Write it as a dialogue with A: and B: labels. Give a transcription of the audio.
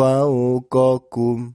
A: faukokum.